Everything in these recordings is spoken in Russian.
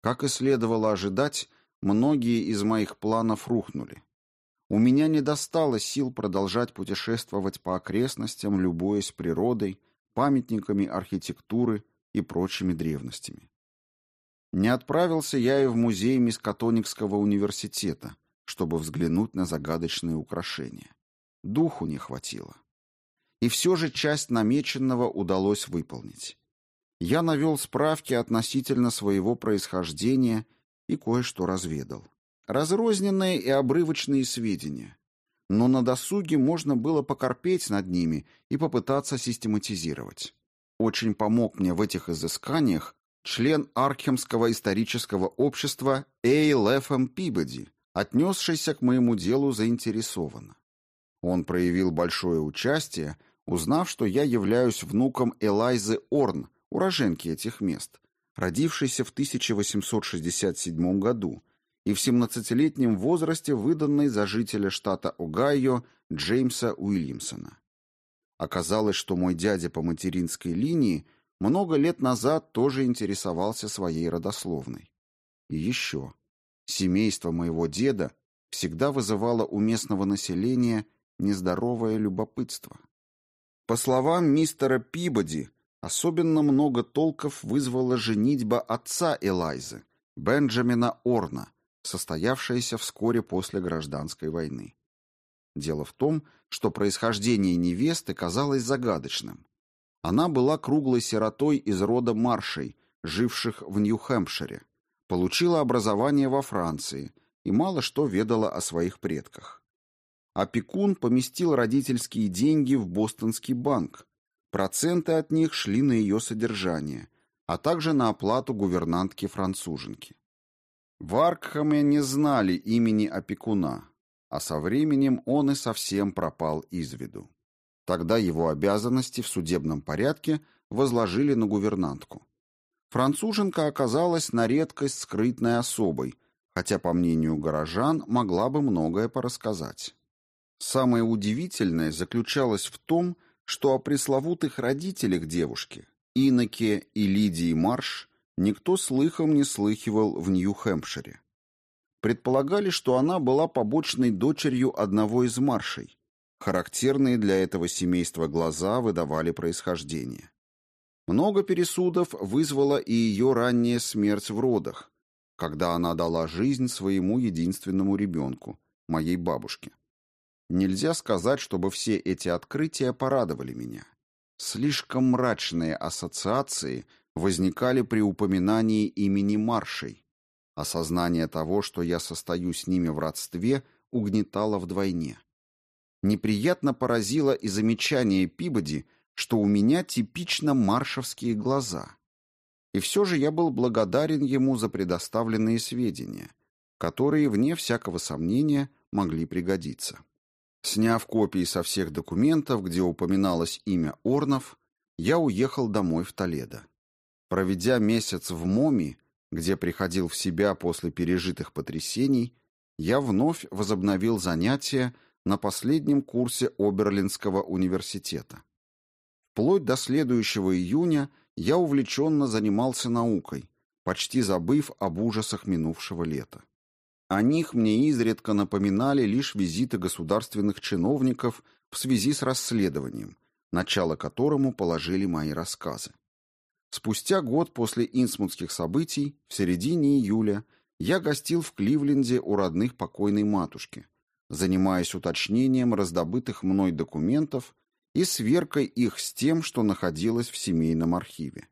Как и следовало ожидать, многие из моих планов рухнули. У меня не достало сил продолжать путешествовать по окрестностям, любуясь природой, памятниками архитектуры и прочими древностями. Не отправился я и в музей Мискатоникского университета, чтобы взглянуть на загадочные украшения. Духу не хватило. И все же часть намеченного удалось выполнить. Я навел справки относительно своего происхождения и кое-что разведал. Разрозненные и обрывочные сведения. Но на досуге можно было покорпеть над ними и попытаться систематизировать. Очень помог мне в этих изысканиях член Аркхемского исторического общества Эй Лефем Пибоди, отнесшийся к моему делу заинтересованно. Он проявил большое участие, узнав, что я являюсь внуком Элайзы Орн, уроженки этих мест, родившейся в 1867 году и в 17-летнем возрасте выданной за жителя штата Огайо Джеймса Уильямсона. Оказалось, что мой дядя по материнской линии много лет назад тоже интересовался своей родословной. И еще. Семейство моего деда всегда вызывало у местного населения нездоровое любопытство. По словам мистера Пибоди, особенно много толков вызвала женитьба отца Элайзы, Бенджамина Орна, состоявшаяся вскоре после гражданской войны. Дело в том, что происхождение невесты казалось загадочным. Она была круглой сиротой из рода Маршей, живших в Нью-Хэмпшире, получила образование во Франции и мало что ведала о своих предках. Опекун поместил родительские деньги в Бостонский банк. Проценты от них шли на ее содержание, а также на оплату гувернантки-француженки. В Аркхаме не знали имени опекуна, а со временем он и совсем пропал из виду. Тогда его обязанности в судебном порядке возложили на гувернантку. Француженка оказалась на редкость скрытной особой, хотя, по мнению горожан, могла бы многое порассказать. Самое удивительное заключалось в том, что о пресловутых родителях девушки, Иноке и Лидии Марш, никто слыхом не слыхивал в Нью-Хэмпшире. Предполагали, что она была побочной дочерью одного из маршей. Характерные для этого семейства глаза выдавали происхождение. Много пересудов вызвала и ее ранняя смерть в родах, когда она дала жизнь своему единственному ребенку, моей бабушке. Нельзя сказать, чтобы все эти открытия порадовали меня. Слишком мрачные ассоциации возникали при упоминании имени Маршей. Осознание того, что я состою с ними в родстве, угнетало вдвойне. Неприятно поразило и замечание Пибоди – что у меня типично маршевские глаза. И все же я был благодарен ему за предоставленные сведения, которые, вне всякого сомнения, могли пригодиться. Сняв копии со всех документов, где упоминалось имя Орнов, я уехал домой в Толедо. Проведя месяц в МОМИ, где приходил в себя после пережитых потрясений, я вновь возобновил занятия на последнем курсе Оберлинского университета. Вплоть до следующего июня я увлеченно занимался наукой, почти забыв об ужасах минувшего лета. О них мне изредка напоминали лишь визиты государственных чиновников в связи с расследованием, начало которому положили мои рассказы. Спустя год после инсмутских событий, в середине июля, я гостил в Кливленде у родных покойной матушки, занимаясь уточнением раздобытых мной документов и сверкой их с тем, что находилось в семейном архиве.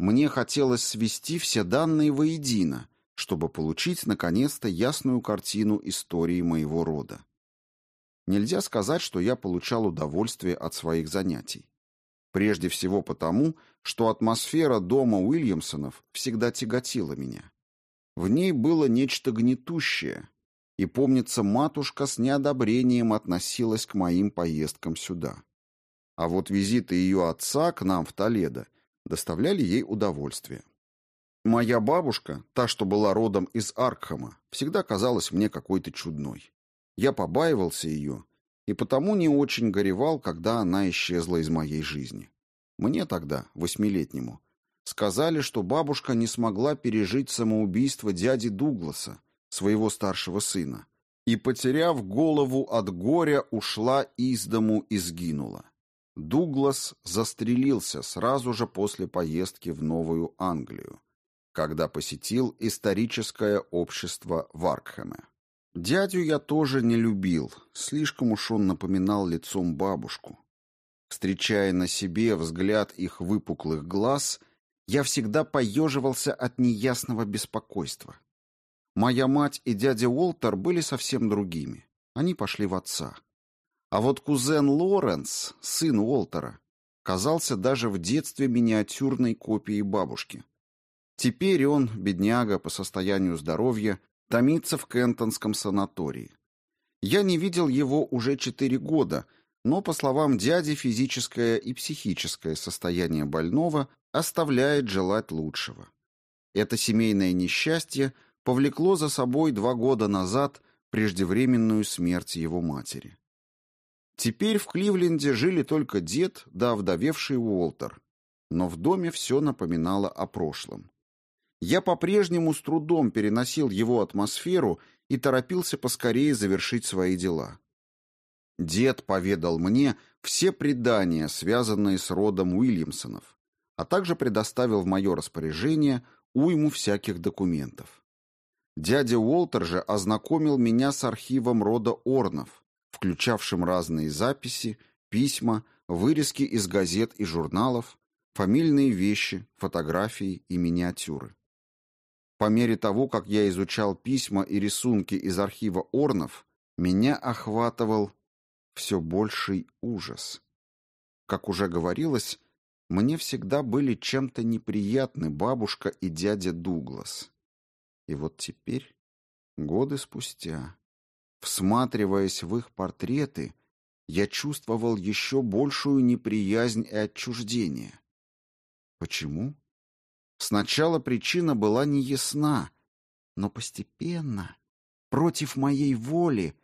Мне хотелось свести все данные воедино, чтобы получить, наконец-то, ясную картину истории моего рода. Нельзя сказать, что я получал удовольствие от своих занятий. Прежде всего потому, что атмосфера дома Уильямсонов всегда тяготила меня. В ней было нечто гнетущее, и, помнится, матушка с неодобрением относилась к моим поездкам сюда. А вот визиты ее отца к нам в Толедо доставляли ей удовольствие. Моя бабушка, та, что была родом из Аркхама, всегда казалась мне какой-то чудной. Я побаивался ее и потому не очень горевал, когда она исчезла из моей жизни. Мне тогда, восьмилетнему, сказали, что бабушка не смогла пережить самоубийство дяди Дугласа, своего старшего сына, и, потеряв голову от горя, ушла из дому и сгинула. Дуглас застрелился сразу же после поездки в Новую Англию, когда посетил историческое общество в Аркхеме. Дядю я тоже не любил, слишком уж он напоминал лицом бабушку. Встречая на себе взгляд их выпуклых глаз, я всегда поеживался от неясного беспокойства. Моя мать и дядя Уолтер были совсем другими. Они пошли в отца. А вот кузен Лоренс, сын Уолтера, казался даже в детстве миниатюрной копией бабушки. Теперь он, бедняга по состоянию здоровья, томится в Кентонском санатории. Я не видел его уже четыре года, но, по словам дяди, физическое и психическое состояние больного оставляет желать лучшего. Это семейное несчастье повлекло за собой два года назад преждевременную смерть его матери. Теперь в Кливленде жили только дед да вдовевший Уолтер, но в доме все напоминало о прошлом. Я по-прежнему с трудом переносил его атмосферу и торопился поскорее завершить свои дела. Дед поведал мне все предания, связанные с родом Уильямсонов, а также предоставил в мое распоряжение уйму всяких документов. Дядя Уолтер же ознакомил меня с архивом рода Орнов, включавшим разные записи, письма, вырезки из газет и журналов, фамильные вещи, фотографии и миниатюры. По мере того, как я изучал письма и рисунки из архива Орнов, меня охватывал все больший ужас. Как уже говорилось, мне всегда были чем-то неприятны бабушка и дядя Дуглас. И вот теперь, годы спустя, Всматриваясь в их портреты, я чувствовал еще большую неприязнь и отчуждение. Почему? Сначала причина была неясна, но постепенно, против моей воли,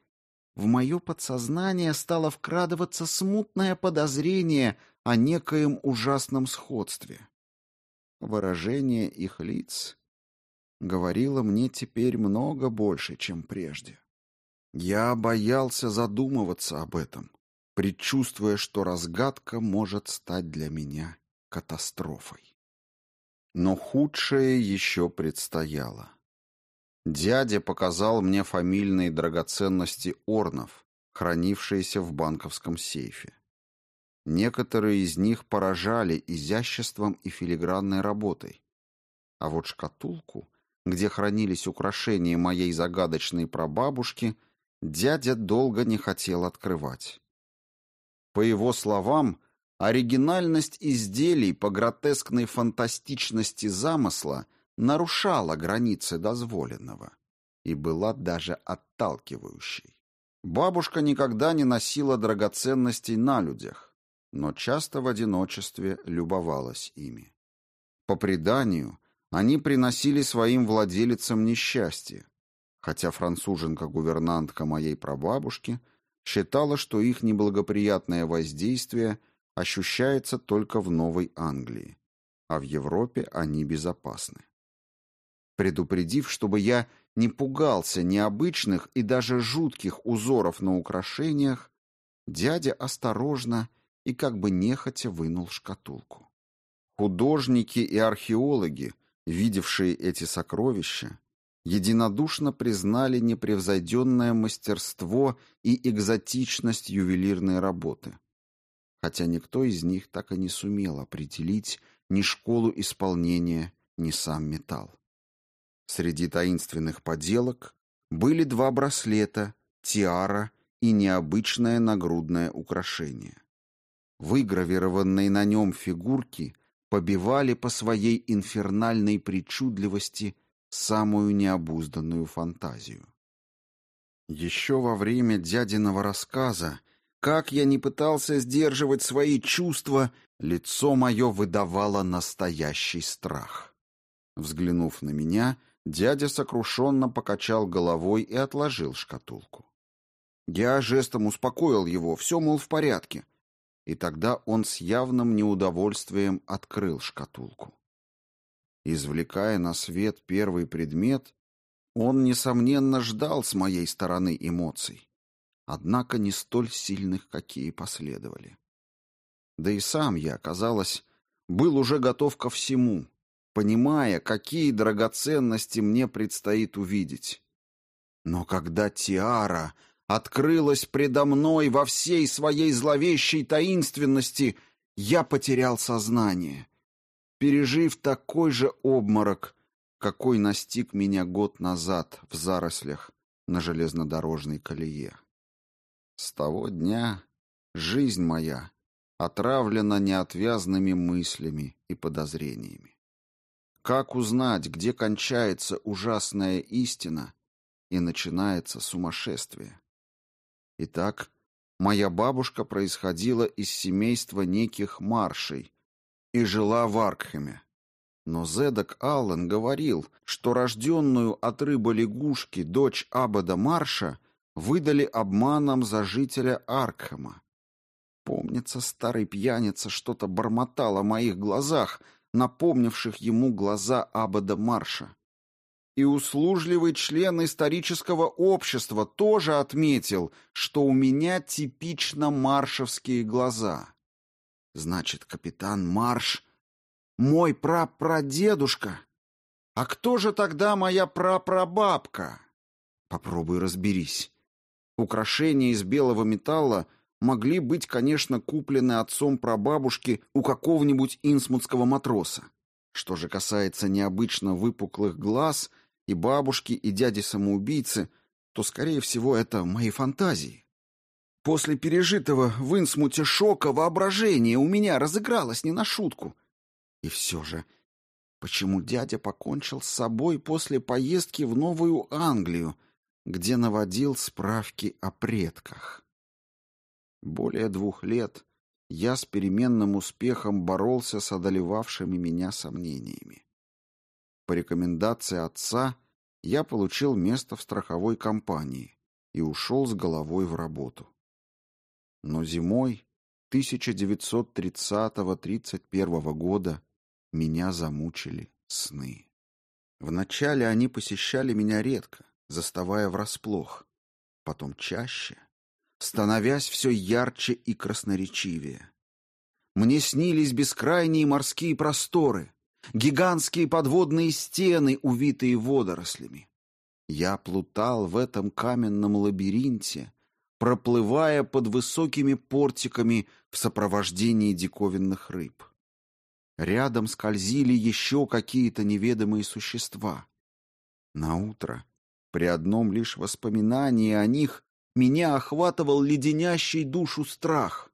в мое подсознание стало вкрадываться смутное подозрение о некоем ужасном сходстве. Выражение их лиц говорило мне теперь много больше, чем прежде. Я боялся задумываться об этом, предчувствуя, что разгадка может стать для меня катастрофой. Но худшее еще предстояло. Дядя показал мне фамильные драгоценности Орнов, хранившиеся в банковском сейфе. Некоторые из них поражали изяществом и филигранной работой. А вот шкатулку, где хранились украшения моей загадочной прабабушки, дядя долго не хотел открывать. По его словам, оригинальность изделий по гротескной фантастичности замысла нарушала границы дозволенного и была даже отталкивающей. Бабушка никогда не носила драгоценностей на людях, но часто в одиночестве любовалась ими. По преданию, они приносили своим владелицам несчастье, хотя француженка-гувернантка моей прабабушки считала, что их неблагоприятное воздействие ощущается только в Новой Англии, а в Европе они безопасны. Предупредив, чтобы я не пугался необычных и даже жутких узоров на украшениях, дядя осторожно и как бы нехотя вынул шкатулку. Художники и археологи, видевшие эти сокровища, единодушно признали непревзойденное мастерство и экзотичность ювелирной работы. Хотя никто из них так и не сумел определить ни школу исполнения, ни сам металл. Среди таинственных поделок были два браслета, тиара и необычное нагрудное украшение. Выгравированные на нем фигурки побивали по своей инфернальной причудливости – самую необузданную фантазию. Еще во время дядиного рассказа, как я не пытался сдерживать свои чувства, лицо мое выдавало настоящий страх. Взглянув на меня, дядя сокрушенно покачал головой и отложил шкатулку. Я жестом успокоил его, все, мол, в порядке. И тогда он с явным неудовольствием открыл шкатулку. Извлекая на свет первый предмет, он, несомненно, ждал с моей стороны эмоций, однако не столь сильных, какие последовали. Да и сам я, казалось, был уже готов ко всему, понимая, какие драгоценности мне предстоит увидеть. Но когда Тиара открылась предо мной во всей своей зловещей таинственности, я потерял сознание, пережив такой же обморок, какой настиг меня год назад в зарослях на железнодорожной колее. С того дня жизнь моя отравлена неотвязными мыслями и подозрениями. Как узнать, где кончается ужасная истина и начинается сумасшествие? Итак, моя бабушка происходила из семейства неких маршей и жила в Аркхеме. Но Зедок Аллен говорил, что рожденную от рыбы-лягушки дочь Абада Марша выдали обманом за жителя Аркхема. Помнится, старый пьяница что-то бормотал о моих глазах, напомнивших ему глаза Абада Марша. И услужливый член исторического общества тоже отметил, что у меня типично маршевские глаза. Значит, капитан Марш — мой прапрадедушка. А кто же тогда моя прапрабабка? Попробуй разберись. Украшения из белого металла могли быть, конечно, куплены отцом прабабушки у какого-нибудь инсмутского матроса. Что же касается необычно выпуклых глаз и бабушки, и дяди-самоубийцы, то, скорее всего, это мои фантазии. После пережитого в Инсмуте шока воображение у меня разыгралось не на шутку. И все же, почему дядя покончил с собой после поездки в Новую Англию, где наводил справки о предках? Более двух лет я с переменным успехом боролся с одолевавшими меня сомнениями. По рекомендации отца я получил место в страховой компании и ушел с головой в работу. Но зимой 1930-31 года меня замучили сны. Вначале они посещали меня редко, заставая врасплох, потом чаще, становясь все ярче и красноречивее. Мне снились бескрайние морские просторы, гигантские подводные стены, увитые водорослями. Я плутал в этом каменном лабиринте, проплывая под высокими портиками в сопровождении диковинных рыб. Рядом скользили еще какие-то неведомые существа. На утро, при одном лишь воспоминании о них, меня охватывал леденящий душу страх.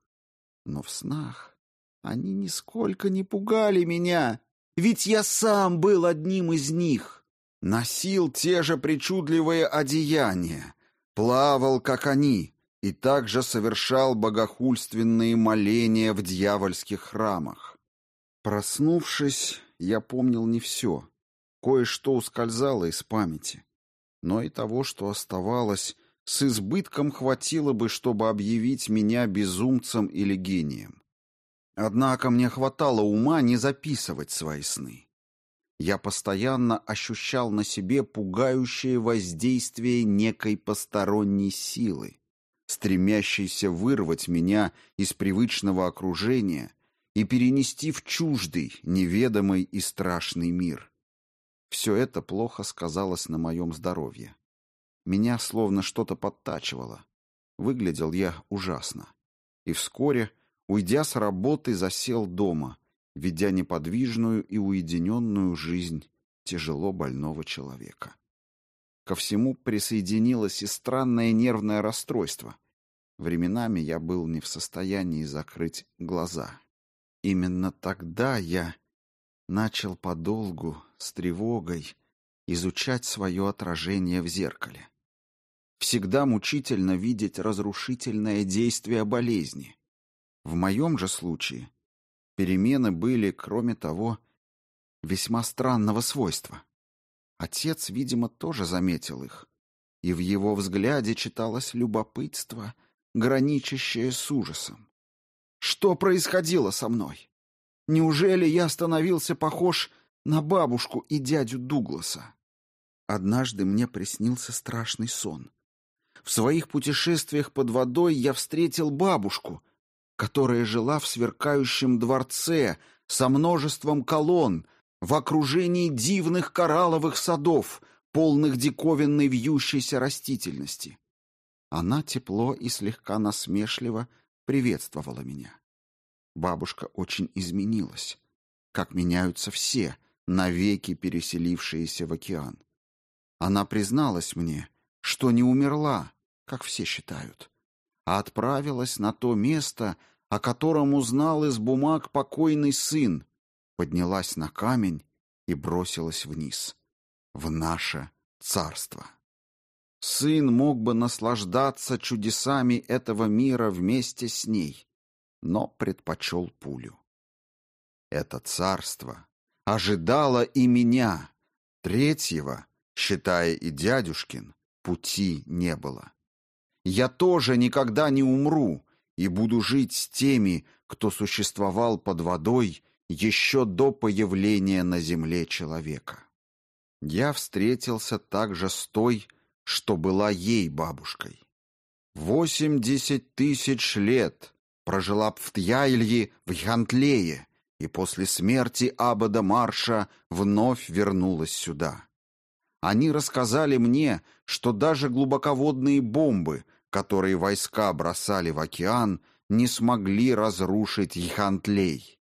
Но в снах они нисколько не пугали меня, ведь я сам был одним из них. Носил те же причудливые одеяния, плавал, как они, и также совершал богохульственные моления в дьявольских храмах. Проснувшись, я помнил не все. Кое-что ускользало из памяти. Но и того, что оставалось, с избытком хватило бы, чтобы объявить меня безумцем или гением. Однако мне хватало ума не записывать свои сны. Я постоянно ощущал на себе пугающее воздействие некой посторонней силы, стремящейся вырвать меня из привычного окружения и перенести в чуждый, неведомый и страшный мир. Все это плохо сказалось на моем здоровье. Меня словно что-то подтачивало. Выглядел я ужасно. И вскоре, уйдя с работы, засел дома, ведя неподвижную и уединенную жизнь тяжело больного человека. Ко всему присоединилось и странное нервное расстройство. Временами я был не в состоянии закрыть глаза. Именно тогда я начал подолгу, с тревогой, изучать свое отражение в зеркале. Всегда мучительно видеть разрушительное действие болезни. В моем же случае перемены были, кроме того, весьма странного свойства. Отец, видимо, тоже заметил их, и в его взгляде читалось любопытство, граничащее с ужасом. Что происходило со мной? Неужели я становился похож на бабушку и дядю Дугласа. Однажды мне приснился страшный сон. В своих путешествиях под водой я встретил бабушку, которая жила в сверкающем дворце со множеством колонн, в окружении дивных коралловых садов, полных диковинной вьющейся растительности. Она тепло и слегка насмешливо приветствовала меня. Бабушка очень изменилась, как меняются все, навеки переселившиеся в океан. Она призналась мне, что не умерла, как все считают, а отправилась на то место, о котором узнал из бумаг покойный сын, поднялась на камень и бросилась вниз, в наше царство. Сын мог бы наслаждаться чудесами этого мира вместе с ней, но предпочел пулю. Это царство ожидало и меня, третьего, считая и дядюшкин, пути не было. Я тоже никогда не умру и буду жить с теми, кто существовал под водой еще до появления на земле человека. Я встретился также с той, что была ей бабушкой. Восемьдесят тысяч лет прожила Пфтьяйльи в Янтлее и после смерти Абада Марша вновь вернулась сюда. Они рассказали мне, что даже глубоководные бомбы, которые войска бросали в океан, не смогли разрушить Йхантлей.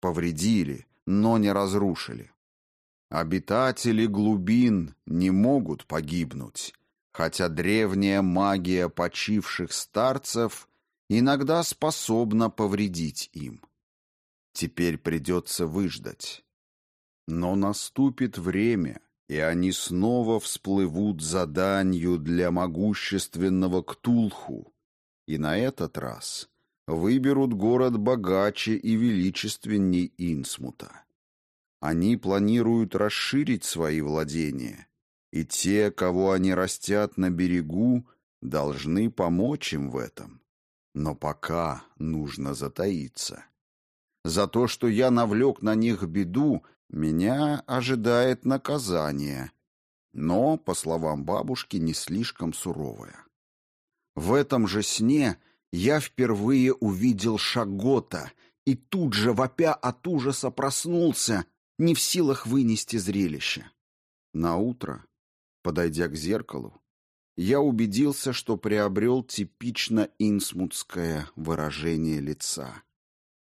Повредили, но не разрушили. Обитатели глубин не могут погибнуть, хотя древняя магия почивших старцев иногда способна повредить им. Теперь придется выждать. Но наступит время, и они снова всплывут заданию для могущественного Ктулху, и на этот раз выберут город богаче и величественней Инсмута. Они планируют расширить свои владения, и те, кого они растят на берегу, должны помочь им в этом. Но пока нужно затаиться. За то, что я навлек на них беду, меня ожидает наказание, но, по словам бабушки, не слишком суровое. В этом же сне я впервые увидел Шагота и тут же, вопя от ужаса, проснулся, не в силах вынести зрелище. На утро, подойдя к зеркалу, я убедился, что приобрел типично инсмутское выражение лица.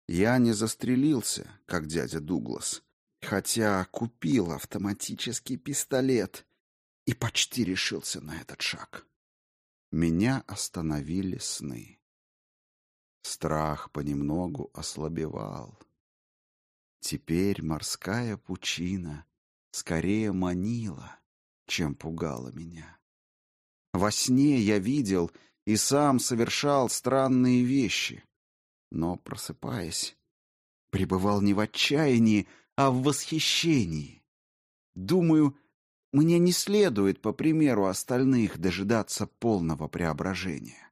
Я не застрелился, как дядя Дуглас, хотя купил автоматический пистолет и почти решился на этот шаг. Меня остановили сны. Страх понемногу ослабевал. Теперь морская пучина скорее манила, чем пугала меня. Во сне я видел и сам совершал странные вещи, но, просыпаясь, пребывал не в отчаянии, а в восхищении. Думаю, мне не следует, по примеру остальных, дожидаться полного преображения.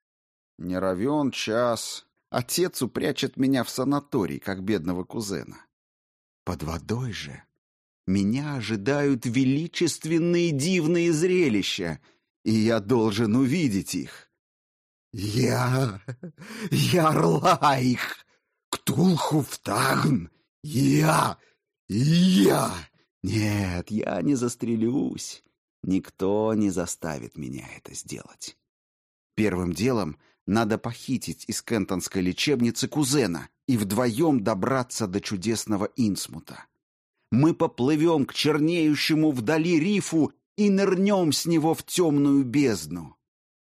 Не равен час, отец упрячет меня в санаторий, как бедного кузена. Под водой же меня ожидают величественные дивные зрелища, и я должен увидеть их. Я... Ярлайх! Ктулхуфтагн! Я... Я... Нет, я не застрелюсь. Никто не заставит меня это сделать. Первым делом надо похитить из кентонской лечебницы кузена и вдвоем добраться до чудесного Инсмута. Мы поплывем к чернеющему вдали рифу и нырнем с него в темную бездну.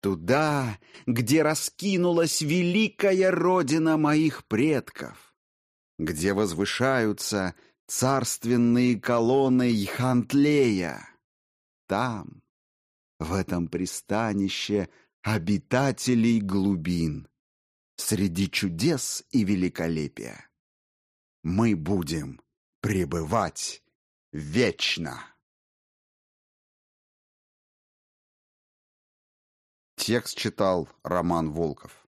Туда, где раскинулась великая родина моих предков, где возвышаются царственные колонны Йхантлея. Там, в этом пристанище обитателей глубин, среди чудес и великолепия, мы будем пребывать вечно. Текст читал Роман Волков.